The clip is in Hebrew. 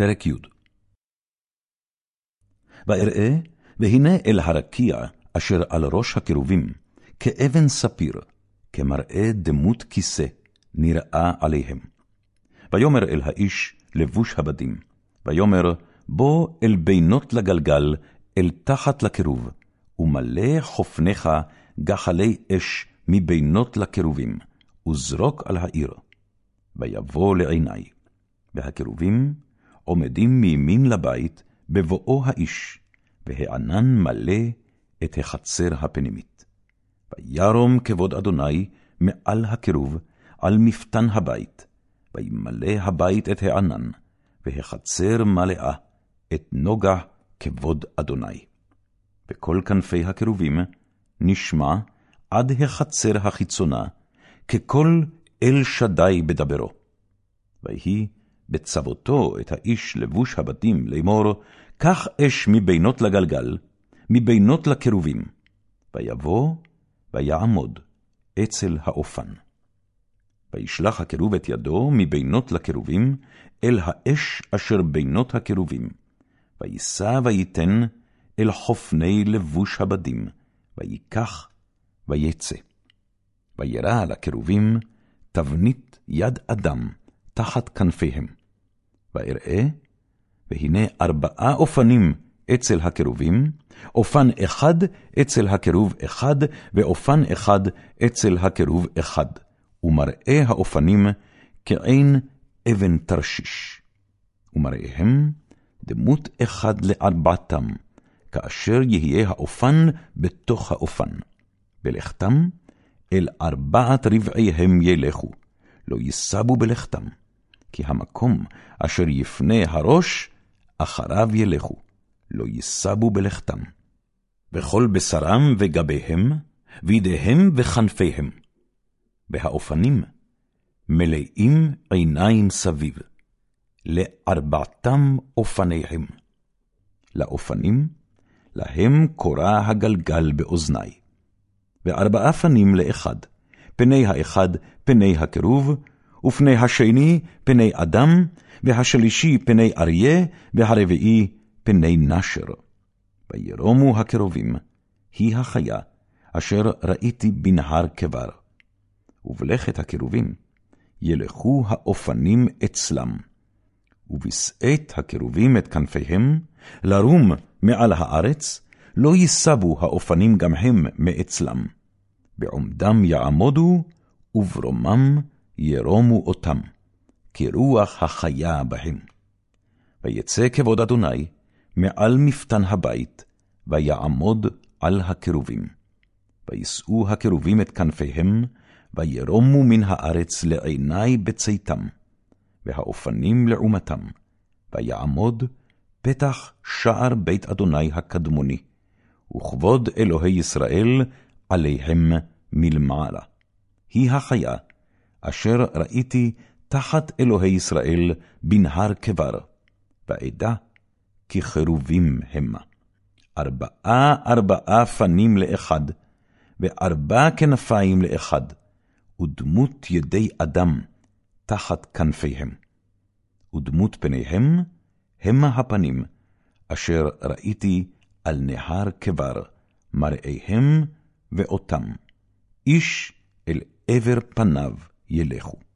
פרק י. ואראה, והנה אל הרקיע אשר על ראש הקירובים, כאבן ספיר, כמראה דמות כיסא, נראה עליהם. ויאמר אל האיש לבוש הבדים, ויאמר בוא אל בינות לגלגל, אל תחת לקירוב, ומלא חופניך גחלי אש מבינות לקירובים, וזרוק על העיר. ויבוא לעיני, והקירובים עומדים מימין לבית, בבואו האיש, והענן מלא את החצר הפנימית. וירום כבוד אדוני מעל הקירוב, על מפתן הבית, וימלא הבית את הענן, והחצר מלאה את נוגה כבוד אדוני. וכל כנפי הקירובים נשמע עד החצר החיצונה, ככל אל שדי בדברו. ויהי בצוותו את האיש לבוש הבתים לאמור, קח אש מבינות לגלגל, מבינות לקירובים, ויבוא ויעמוד אצל האופן. וישלח הקירוב את ידו מבינות לקירובים, אל האש אשר בינות הקירובים, וישא ויתן אל חופני לבוש הבדים, ויקח ויצא. וירא על הקירובים תבנית יד אדם תחת כנפיהם. ואראה, והנה ארבעה אופנים אצל הקירובים, אופן אחד אצל הקירוב אחד, ואופן אחד אצל הקירוב אחד, ומראה האופנים כעין אבן תרשיש. ומראיהם דמות אחד לארבעתם, כאשר יהיה האופן בתוך האופן. בלכתם אל ארבעת רבעיהם ילכו, לא ייסבו בלכתם. כי המקום אשר יפנה הראש, אחריו ילכו, לא ייסבו בלכתם. וכל בשרם וגביהם, וידיהם וכנפיהם. והאופנים מלאים עיניים סביב, לארבעתם אופניהם. לאופנים, להם קורא הגלגל באוזני. וארבעה פנים לאחד, פני האחד פני הקירוב, ופני השני פני אדם, והשלישי פני אריה, והרביעי פני נשר. וירומו הקרובים, היא החיה, אשר ראיתי בנהר כבר. ובלכת הקרובים, ילכו האופנים אצלם. ובשאת הקרובים את כנפיהם, לרום מעל הארץ, לא ייסבו האופנים גם הם מאצלם. בעומדם יעמודו, וברומם ירומו אותם, כרוח החיה בהם. ויצא כבוד אדוני מעל מפתן הבית, ויעמוד על הקירובים. וישאו הקירובים את כנפיהם, וירומו מן הארץ לעיני בצאתם, והאופנים לעומתם, ויעמוד פתח שער בית אדוני הקדמוני, וכבוד אלוהי ישראל עליהם מלמעלה. היא החיה אשר ראיתי תחת אלוהי ישראל בנהר כבר, ואדע כי חרובים המה. ארבעה ארבעה פנים לאחד, וארבע כנפיים לאחד, ודמות ידי אדם תחת כנפיהם. ודמות פניהם המה הפנים, אשר ראיתי על נהר כבר, מראיהם ואותם. איש אל עבר פניו ילכו.